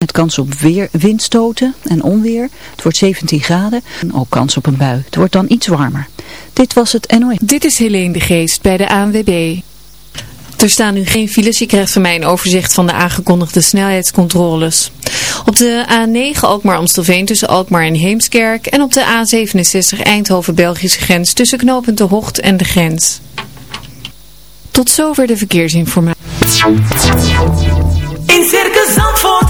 Met kans op weer, windstoten en onweer. Het wordt 17 graden. Ook kans op een bui. Het wordt dan iets warmer. Dit was het NOS. Dit is Helene de Geest bij de ANWB. Er staan nu geen files. Je krijgt van mij een overzicht van de aangekondigde snelheidscontroles. Op de A9 Alkmaar-Amstelveen tussen Alkmaar en Heemskerk. En op de A67 Eindhoven-Belgische grens tussen knooppunt De Hocht en de grens. Tot zover de verkeersinformatie. In Circus Zandvoort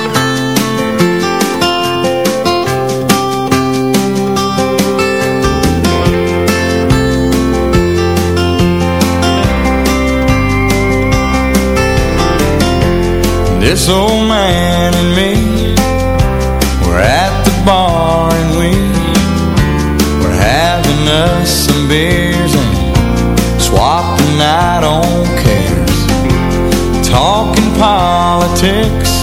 This old man and me We're at the bar and we We're having us some beers And swapping out on cares. Talking politics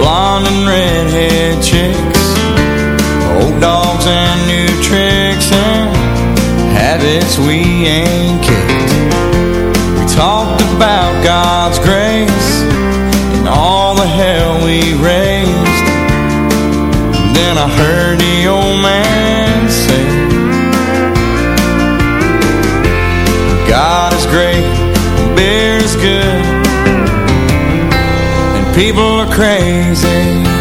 Blonde and redhead chicks Old dogs and new tricks And habits we ain't kicked. We talked about God's grace the hell we raised. Then I heard the old man say, God is great, beer is good, and people are crazy.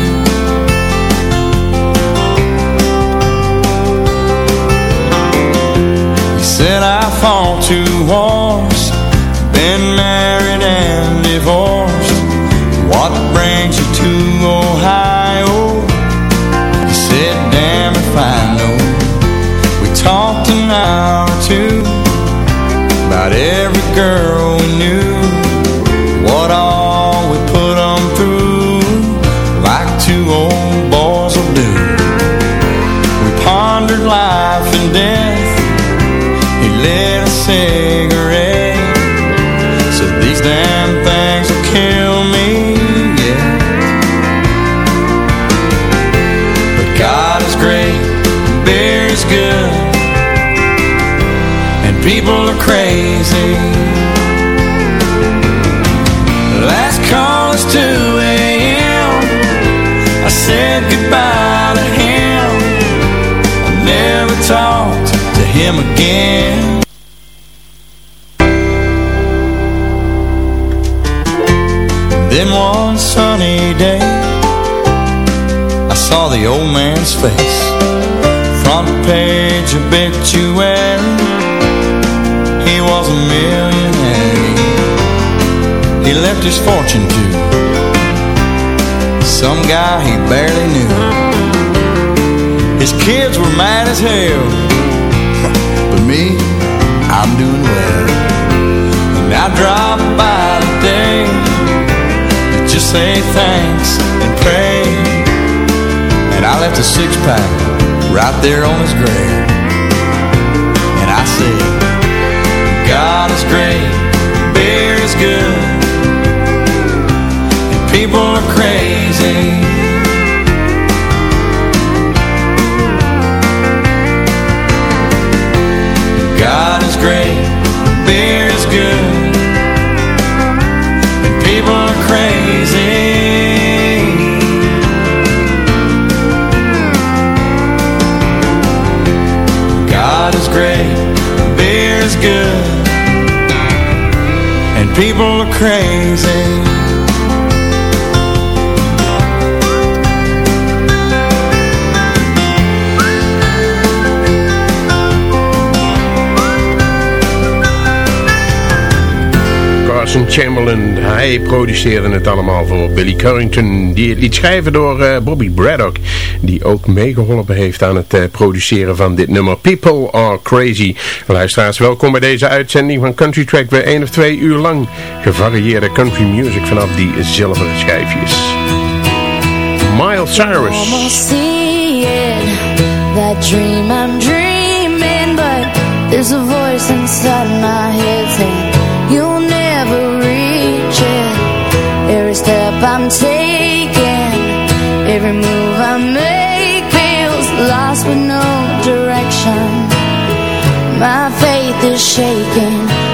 Him again. Then one sunny day I saw the old man's face Front page obituary He was a millionaire He left his fortune to some guy he barely knew. His kids were mad as hell, me, I'm doing well. And I drop by today to just say thanks and pray. And I left a six pack right there on his grave. And I said, God is great, beer is good, and people are crazy. Chamberlain, hij produceerde het allemaal voor Billy Currington. Die het liet schrijven door eh, Bobby Braddock, die ook meegeholpen heeft aan het eh, produceren van dit nummer. People are crazy. Luisteraars, welkom bij deze uitzending van Country Track. Weer één of twee uur lang gevarieerde country music vanaf die zilveren schijfjes. Miles Cyrus. Every move I make Feels lost with no direction. My faith is shaking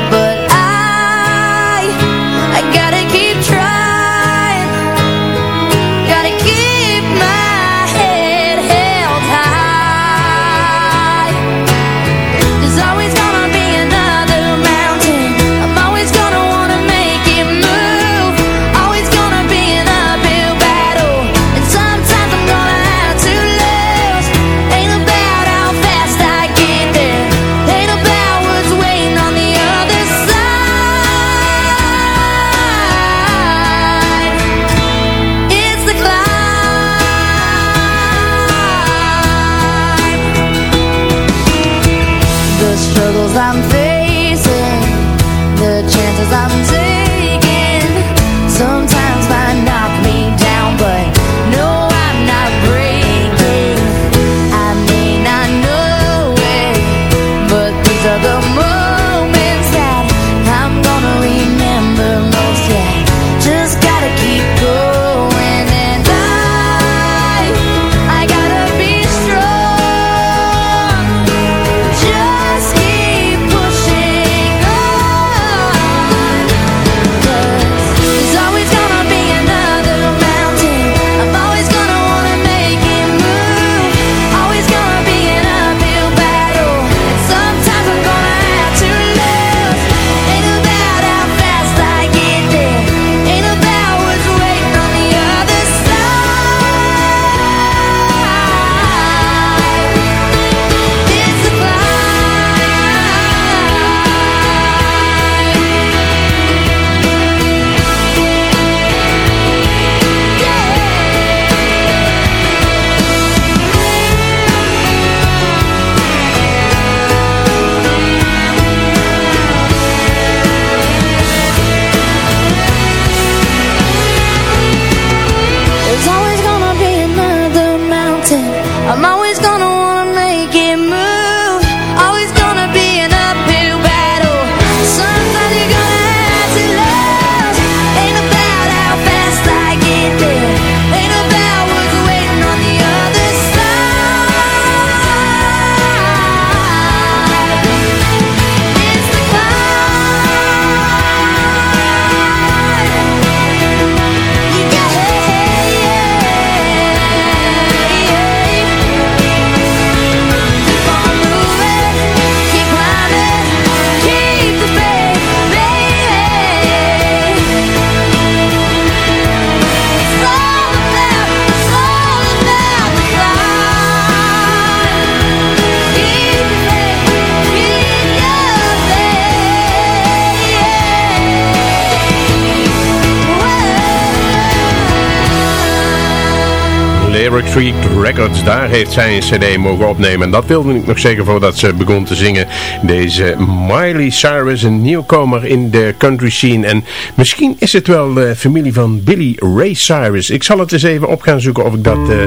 Daar heeft zij een cd mogen opnemen. En dat wilde ik nog zeker voordat ze begon te zingen. Deze Miley Cyrus, een nieuwkomer in de country scene. En misschien is het wel de familie van Billy Ray Cyrus. Ik zal het eens even op gaan zoeken of ik dat eh,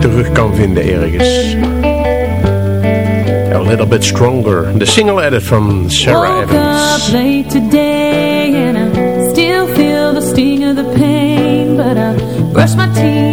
terug kan vinden ergens. A Little Bit Stronger, de single edit van Sarah Woke Evans. Up late today and I still feel the sting of the pain But I brush my teeth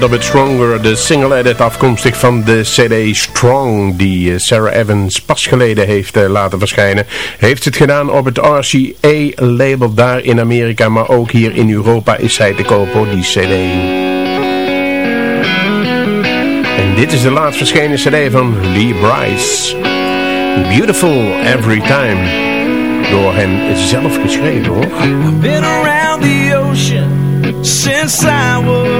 Little Stronger, de single edit afkomstig van de CD Strong, die eh, Sarah Evans pas geleden heeft eh, laten verschijnen. Heeft het gedaan op het RCA-label daar in Amerika, maar ook hier in Europa is zij te kopen, die CD. En dit is de laatst verschenen CD van Lee Bryce. Beautiful Every Time, door hem zelf geschreven hoor. Been around the ocean since I was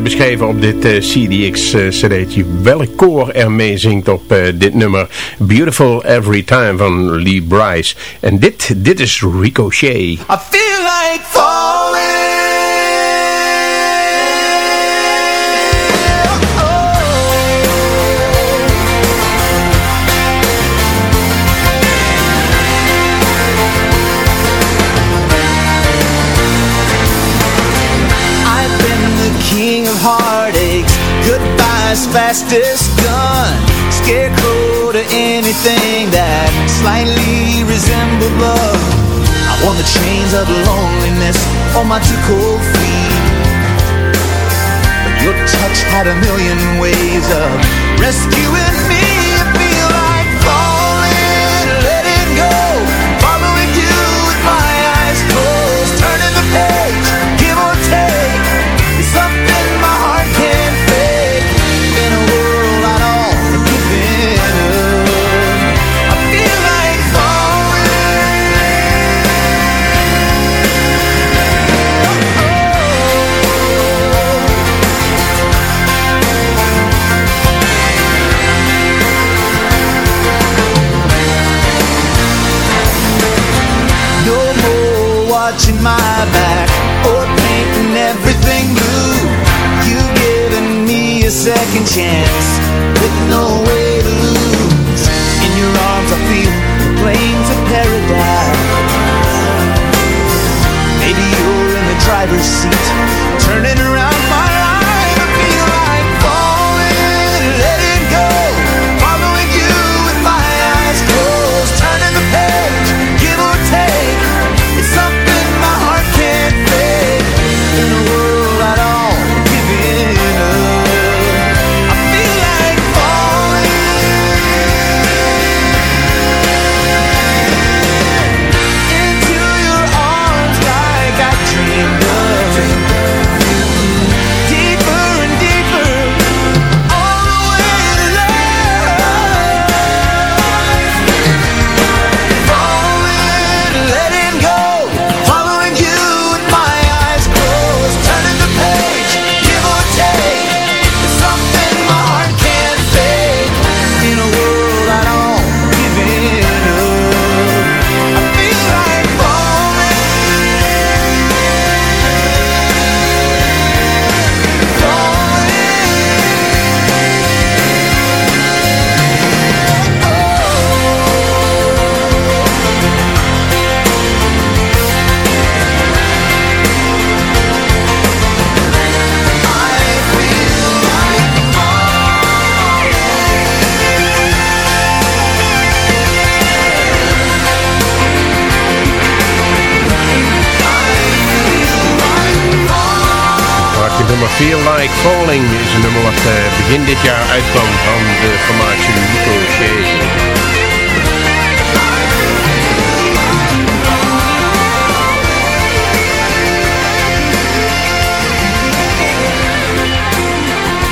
Eh, beschreven op dit eh, CDX-cd'tje eh, welk koor er mee zingt op dit nummer Beautiful Every Time van Lee Bryce. En dit, dit is Ricochet. fastest gun. Scarecrow to anything that slightly resembled love I won the chains of loneliness on my two cold feet. But your touch had a million ways of rescuing me. chance with no way to lose. In your arms, I feel the plains of paradise. Maybe you're in the driver's seat, turning begin dit jaar van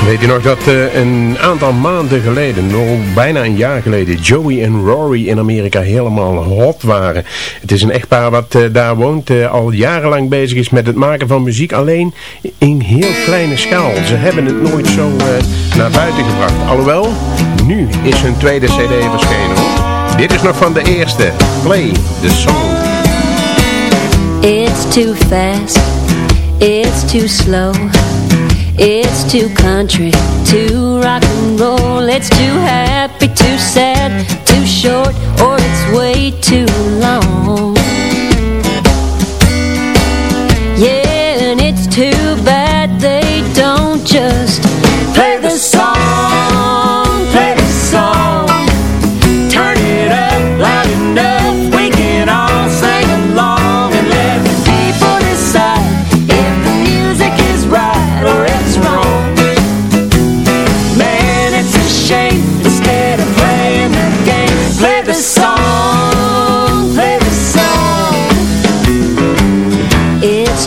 Weet je nog dat uh, een aantal maanden geleden, nog bijna een jaar geleden, Joey en Rory in Amerika helemaal hot waren. Het is een echtpaar wat uh, daar woont, uh, al jarenlang bezig is met het maken van muziek, alleen in heel kleine schaal. Ze hebben het nooit zo naar buiten gebracht. Alhoewel, nu is hun tweede cd verschenen. Dit is nog van de eerste, Play the Song. It's too fast, it's too slow It's too country, too rock and roll. It's too happy, too sad, too short Or it's way too long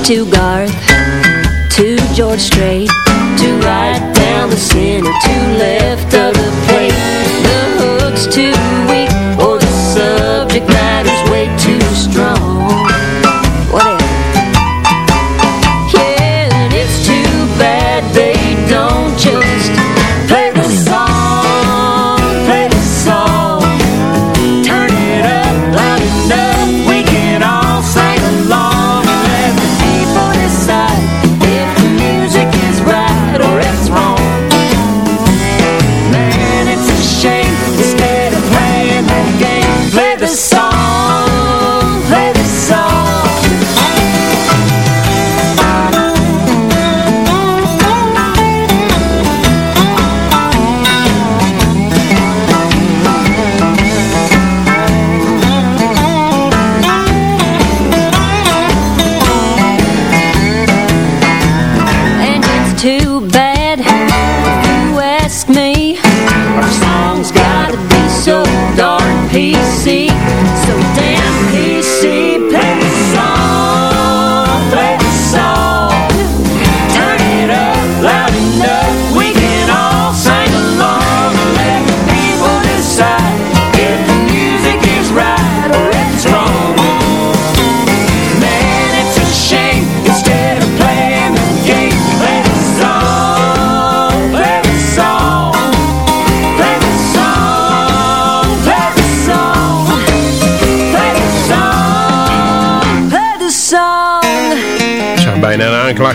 to Garth, to George Strait.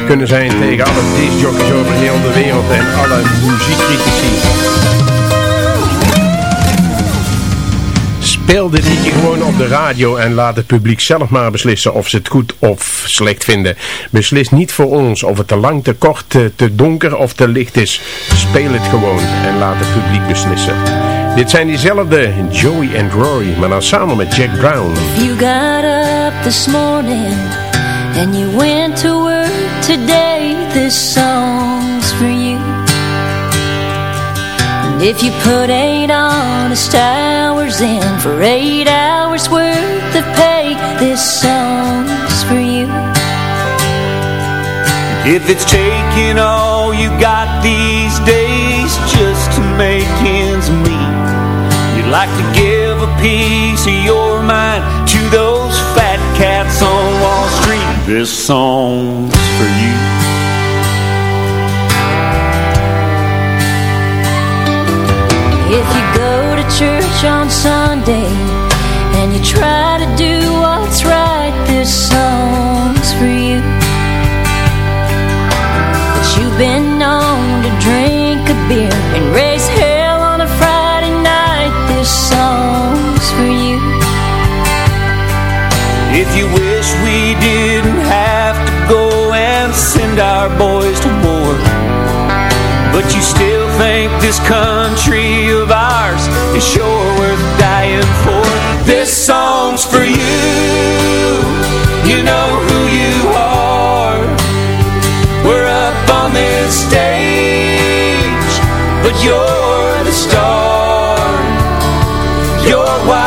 Kunnen zijn tegen alle discjockeys over heel de wereld en alle muziekcritici. Speel dit liedje gewoon op de radio en laat het publiek zelf maar beslissen of ze het goed of slecht vinden. Beslis niet voor ons of het te lang, te kort, te, te donker of te licht is. Speel het gewoon en laat het publiek beslissen. Dit zijn diezelfde Joey en Rory, maar dan samen met Jack Brown. You got up this morning and you went to work today. This song's for you. And if you put eight honest hours in for eight hours worth of pay, this song's for you. If it's taking all you got these days just to make ends meet, you'd like to give a piece of your mind to those fat cats on. This song's for you. If you go to church on Sunday and you try to do what's right, this song's for you. But you've been known to drink a beer and raise hell on a Friday night, this song's for you. If you wish we didn't But you still think this country of ours is sure worth dying for. This song's for you. You know who you are. We're up on this stage, but you're the star. You're why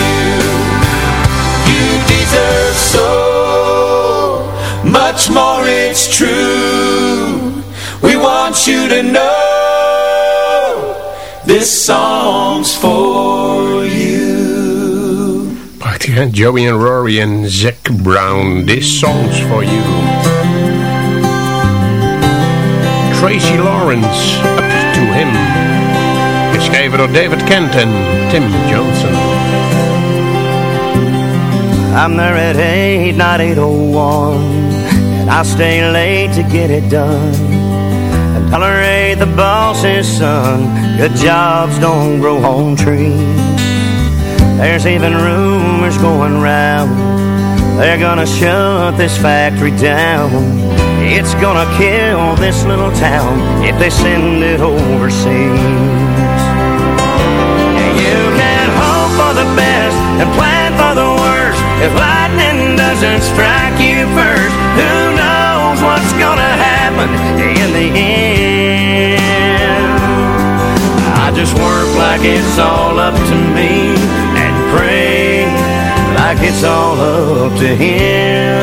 it's true. We want you to know this song's for you. Prachtig hè? Joey en Rory en Zac Brown. This song's for you. Tracy Lawrence, Up to Him. Geschreven door David Kent en Tim Johnson. I'm there at 8, not 801 And I stay late to get it done. And tolerate the boss's son. Good jobs don't grow on trees. There's even rumors going round. They're gonna shut this factory down. It's gonna kill this little town If they send it overseas. You can hope for the best and plan for the worst. If lightning doesn't strike you first, what's gonna happen in the end? I just work like it's all up to me and pray like it's all up to him.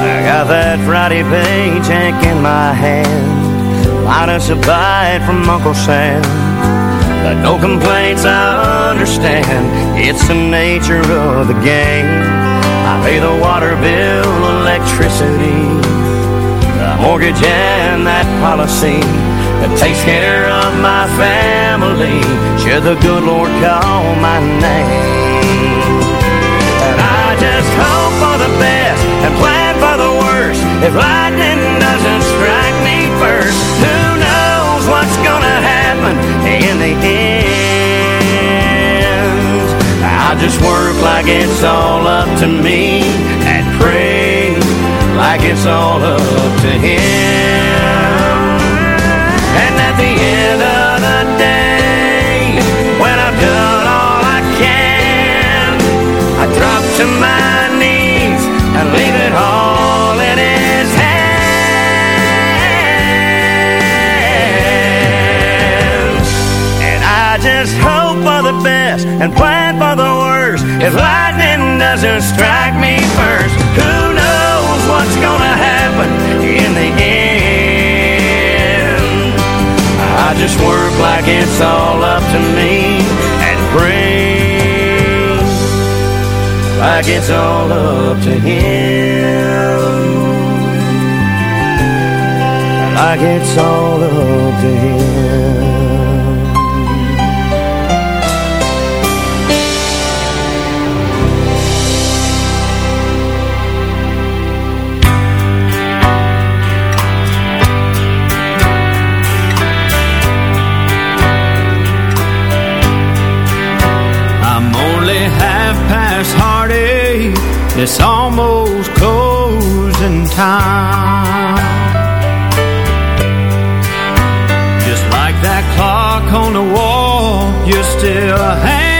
I got that Friday paycheck in my hand minus a bite from Uncle Sam. But no complaints, I understand. It's the nature of the game. Pay the water bill, electricity, the mortgage, and that policy that takes care of my family. Should the good Lord call my name? And I just hope for the best and plan for the worst. If lightning doesn't strike me first, who knows what's gonna happen in the end? I just work like it's all up to me and pray like it's all up to him. And at the end of the day, when I've done all I can, I drop to my knees and leave it all in his hands. And I just hope for the best and plan for the. If lightning doesn't strike me first, who knows what's gonna happen in the end? I just work like it's all up to me and pray like it's all up to him. Like it's all up to him. last heartache It's almost closing time. Just like that clock on the wall You're still hanging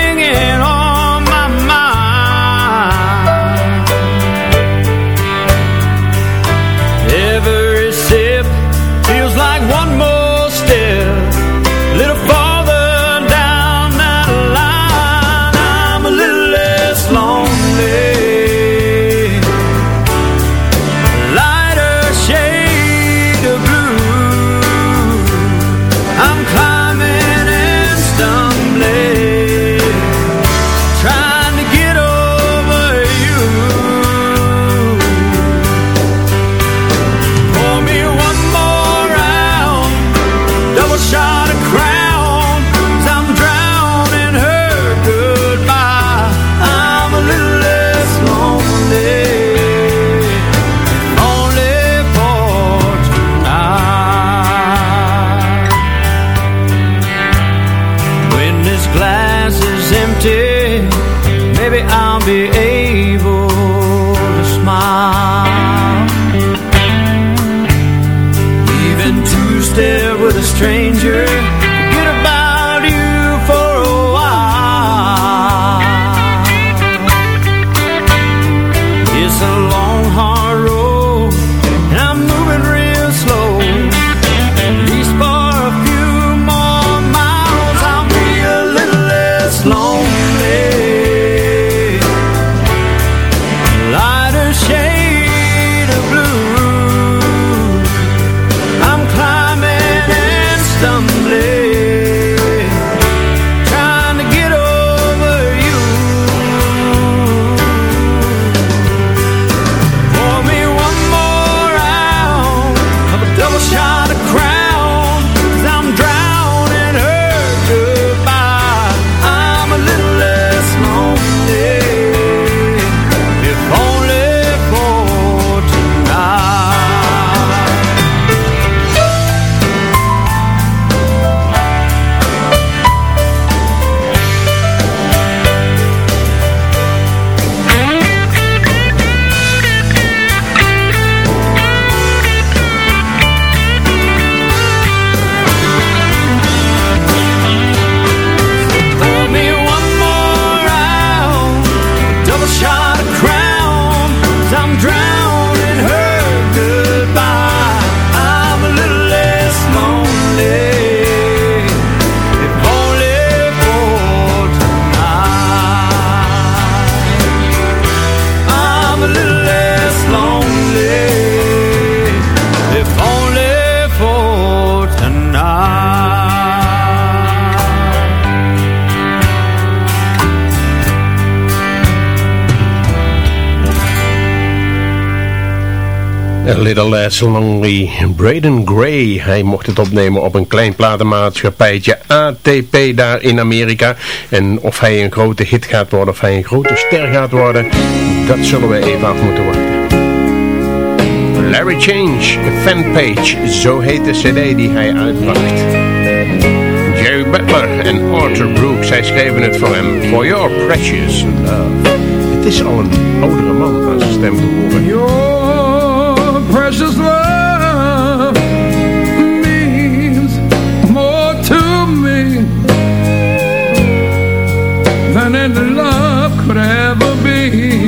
Little Less Lonely. Braden Gray, hij mocht het opnemen op een klein platenmaatschappijtje ATP daar in Amerika. En of hij een grote hit gaat worden, of hij een grote ster gaat worden, dat zullen we even af moeten wachten. Larry Change, Fanpage, zo heet de cd die hij uitbracht. Jerry Butler en Arthur Brooks, zij schreven het voor hem. For Your Precious Love. Het is al een oudere man als stem. see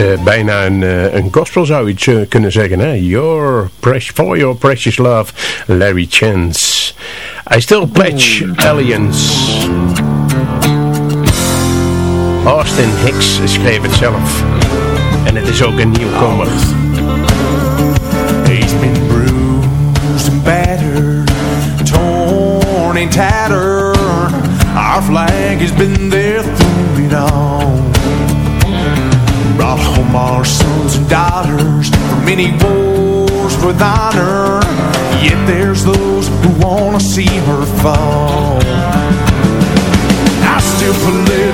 eh, bijna een, eh, een gospel zou je eh, kunnen zeggen. Hè? Your for your precious love, Larry Chance. I still pledge aliens. Austin Hicks schreef het zelf. En het is ook een nieuwkomer. He's torn. Our flag has been daughters from many wars with honor. Yet there's those who wanna see her fall. I still pledge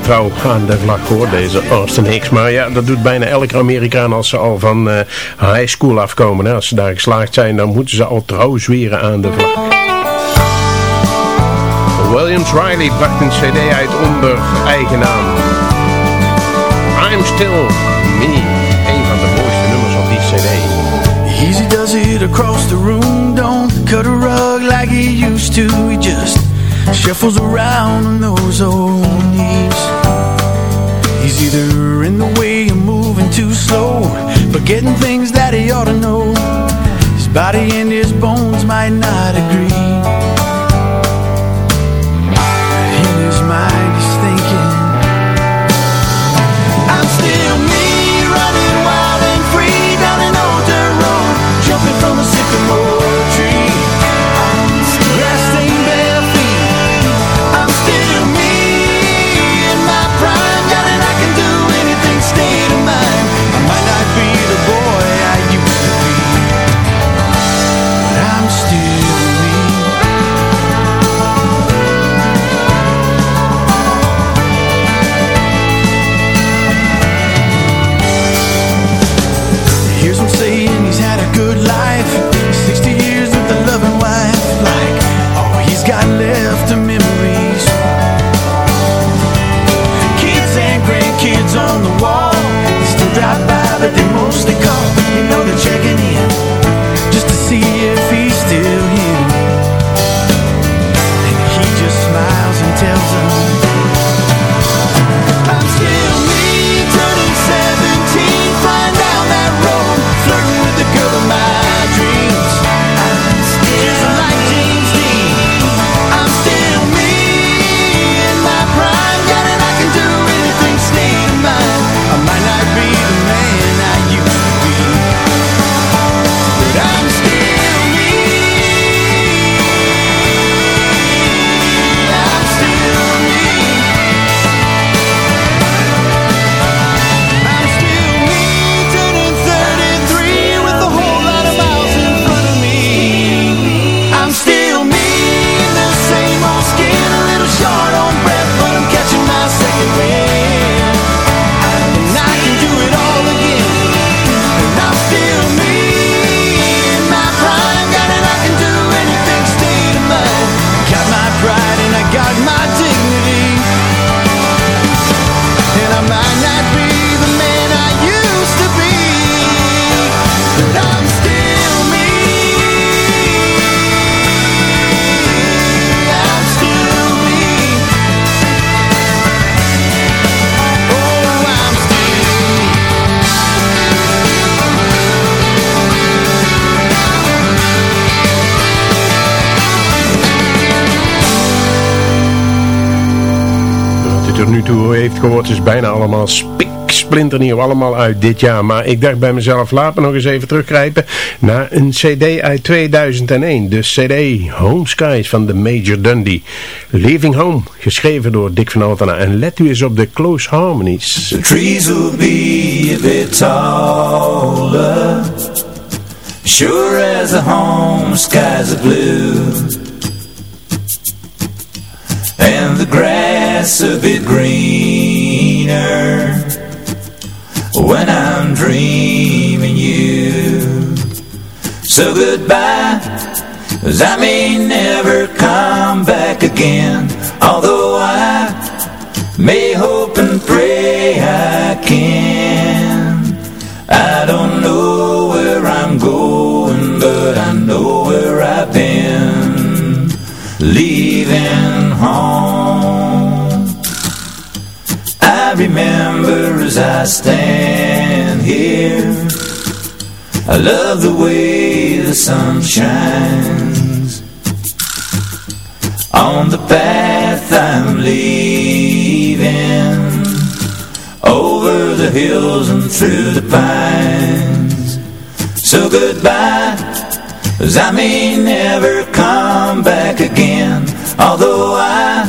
Trouw aan de vlag hoor, deze Austin Hicks. Maar ja, dat doet bijna elke Amerikaan als ze al van eh, high school afkomen. Hè. Als ze daar geslaagd zijn, dan moeten ze al trouw zweren aan de vlag. Williams Riley bracht een cd uit onder eigen naam. I'm Still Me, een van de mooiste nummers op die cd. Easy does it across the room Don't cut a rug like he used to He just shuffles around on those old either in the way or moving too slow Forgetting things that he ought to know. His body and his bones might not agree is bijna allemaal spik splinternieuw, allemaal uit dit jaar. Maar ik dacht bij mezelf, laat me nog eens even teruggrijpen naar een cd uit 2001. De cd Home Skies van de Major Dundee. Living Home, geschreven door Dick van Altena. En let u eens op de close harmonies. The trees will be a bit taller Sure as the home skies are blue And the grass a bit When I'm dreaming you. So goodbye Cause I may never come back again. Although I may hope and pray I can. I don't know where I'm going But I know where I've been. Leaving home remember as I stand here. I love the way the sun shines. On the path I'm leaving Over the hills and through the pines. So goodbye Cause I may never come back again. Although I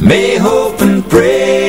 may hope and pray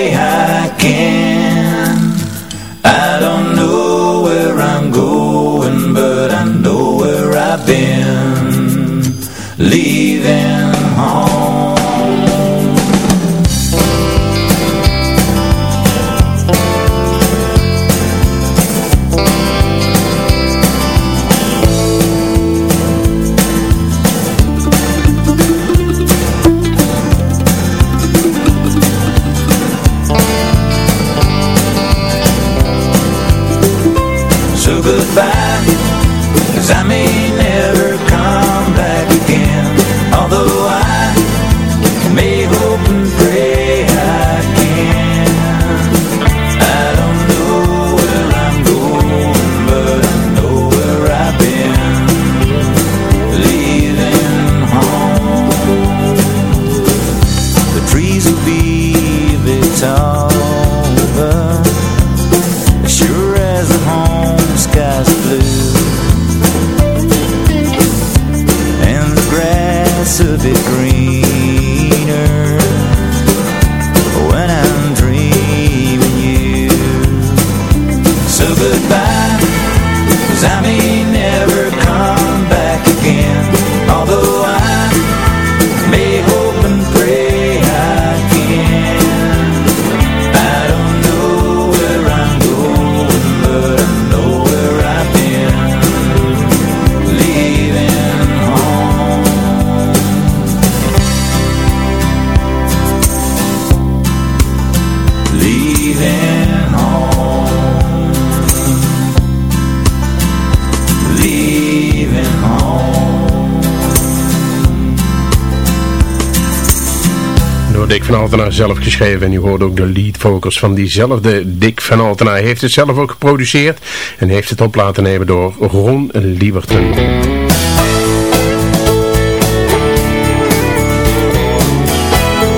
Dick van Altena zelf geschreven en u hoort ook de lead vocals van diezelfde Dick van Altena. Hij heeft het zelf ook geproduceerd en heeft het op laten nemen door Ron Lieberton.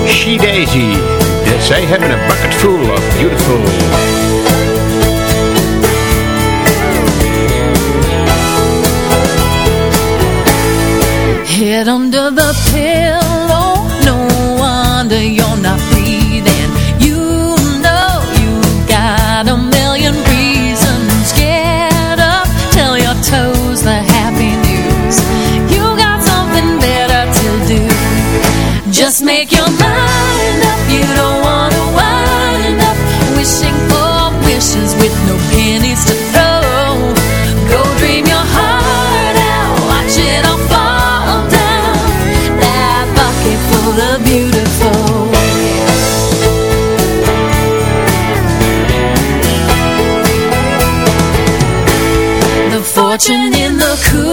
She Daisy, zij hebben een bucket full of beautiful. Head under 十年的苦。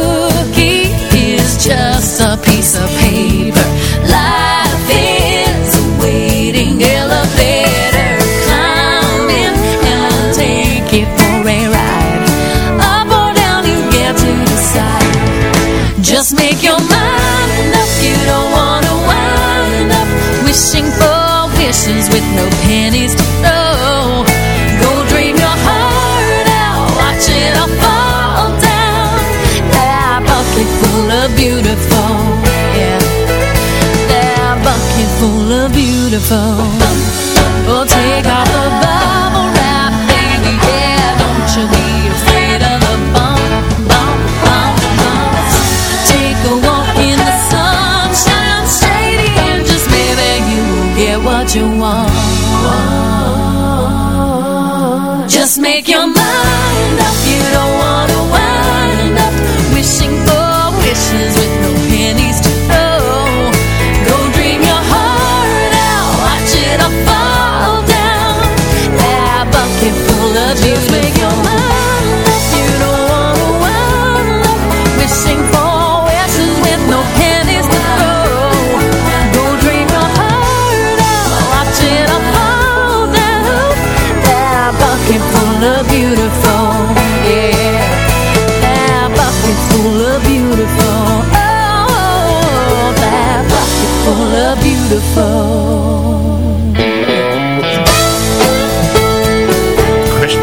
beautiful. We'll take off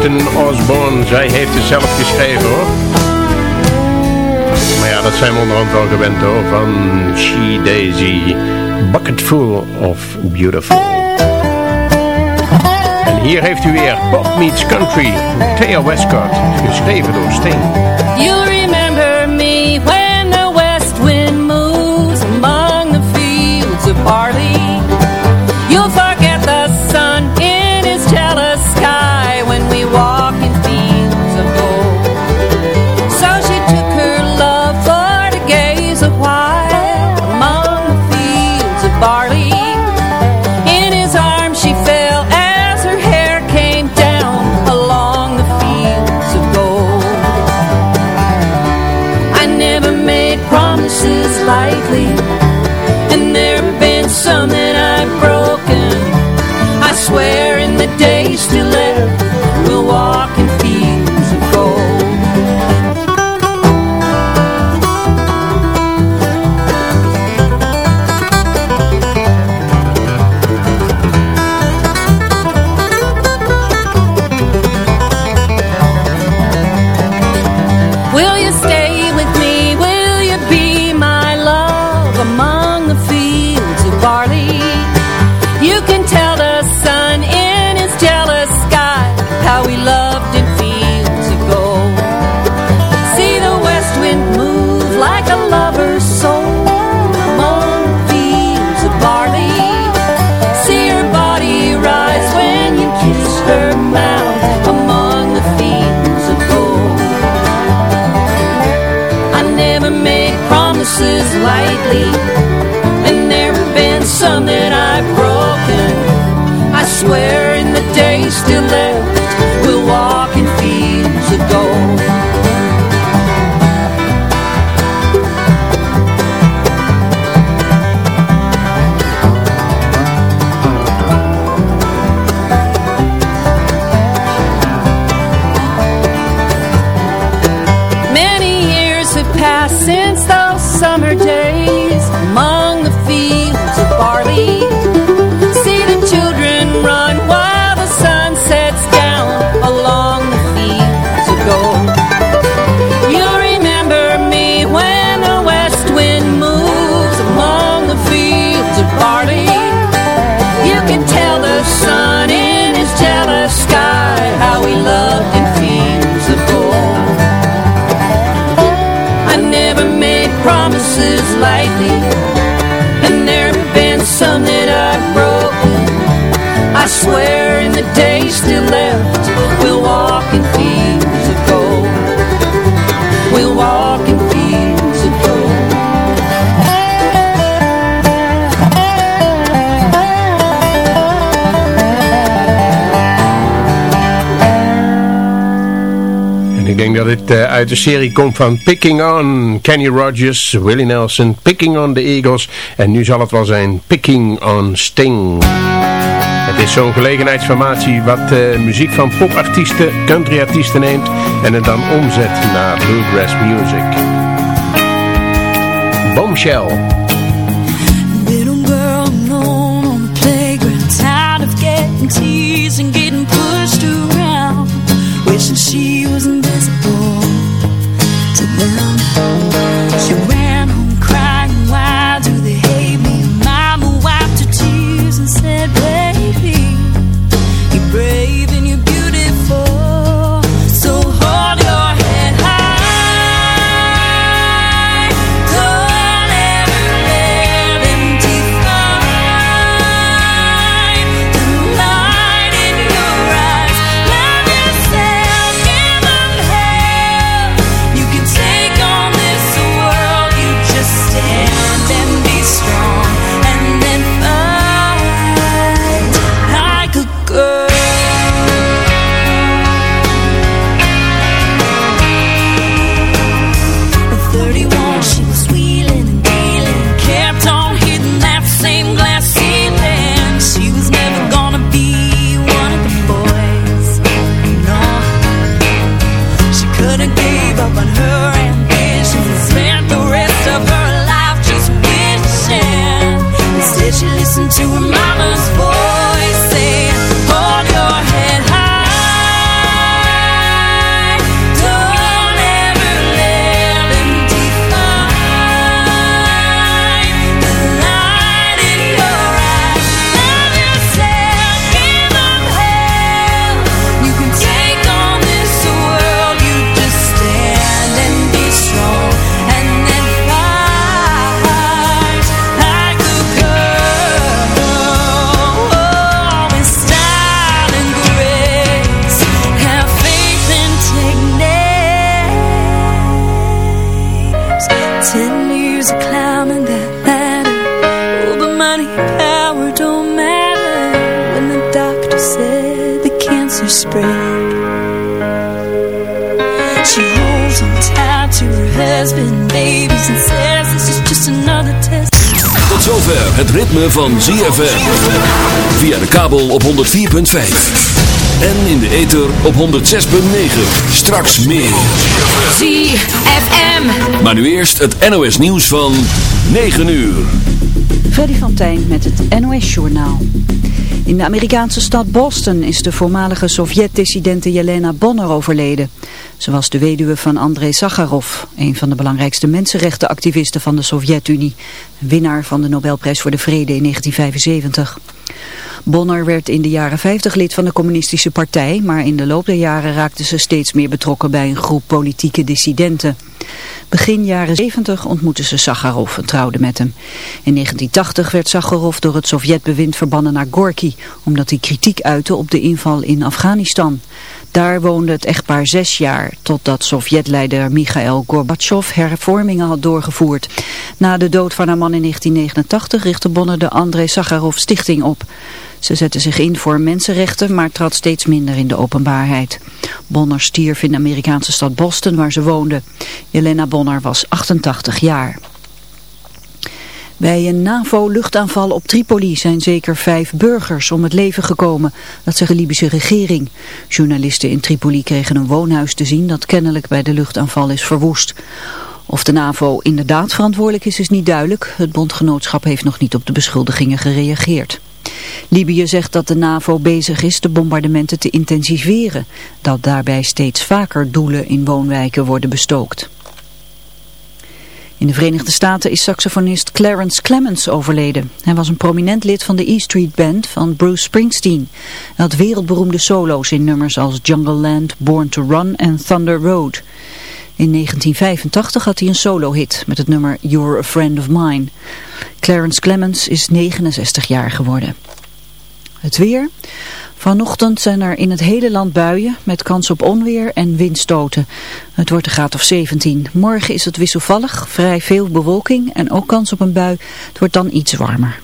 Sharon Osborne. Zij heeft het zelf geschreven hoor. Maar ja, dat zijn we onderhand wel gewend hoor. Van She Daisy. Bucketful of Beautiful. En hier heeft u weer Bob Meets Country. Thea Westcott. Geschreven door Sting. still dat dit eh, uit de serie komt van Picking On. Kenny Rogers, Willie Nelson, Picking On the Eagles. En nu zal het wel zijn Picking On Sting. Het is zo'n gelegenheidsformatie wat eh, muziek van popartiesten, countryartiesten neemt. En het dan omzet naar bluegrass music. Bombshell. and getting pushed around she Thank you. Van ZFM. Via de kabel op 104.5. En in de ether op 106.9. Straks meer. ZFM. Maar nu eerst het NOS nieuws van 9 uur. Freddy van Tijn met het NOS-journaal. In de Amerikaanse stad Boston is de voormalige Sovjet-dissidente Jelena Bonner overleden. Ze was de weduwe van Andrei Sakharov, een van de belangrijkste mensenrechtenactivisten van de Sovjet-Unie. Winnaar van de Nobelprijs voor de Vrede in 1975. Bonner werd in de jaren 50 lid van de communistische partij, maar in de loop der jaren raakte ze steeds meer betrokken bij een groep politieke dissidenten. Begin jaren 70 ontmoette ze Sakharov en trouwde met hem. In 1980 werd Sakharov door het Sovjetbewind verbannen naar Gorky, omdat hij kritiek uitte op de inval in Afghanistan. Daar woonde het echtpaar zes jaar, totdat Sovjetleider Mikhail Gorbachev hervormingen had doorgevoerd. Na de dood van haar man in 1989 richtte Bonner de Andrei Sakharov Stichting op. Ze zette zich in voor mensenrechten, maar trad steeds minder in de openbaarheid. Bonner stierf in de Amerikaanse stad Boston, waar ze woonde. Jelena Bonner was 88 jaar. Bij een NAVO-luchtaanval op Tripoli zijn zeker vijf burgers om het leven gekomen. Dat zegt de Libische regering. Journalisten in Tripoli kregen een woonhuis te zien dat kennelijk bij de luchtaanval is verwoest. Of de NAVO inderdaad verantwoordelijk is, is niet duidelijk. Het bondgenootschap heeft nog niet op de beschuldigingen gereageerd. Libië zegt dat de NAVO bezig is de bombardementen te intensiveren. Dat daarbij steeds vaker doelen in woonwijken worden bestookt. In de Verenigde Staten is saxofonist Clarence Clemens overleden. Hij was een prominent lid van de E Street Band van Bruce Springsteen. Hij had wereldberoemde solo's in nummers als Jungle Land, Born to Run en Thunder Road. In 1985 had hij een solo-hit met het nummer You're a Friend of Mine. Clarence Clemens is 69 jaar geworden. Het weer. Vanochtend zijn er in het hele land buien met kans op onweer en windstoten. Het wordt een graad of 17. Morgen is het wisselvallig, vrij veel bewolking en ook kans op een bui. Het wordt dan iets warmer.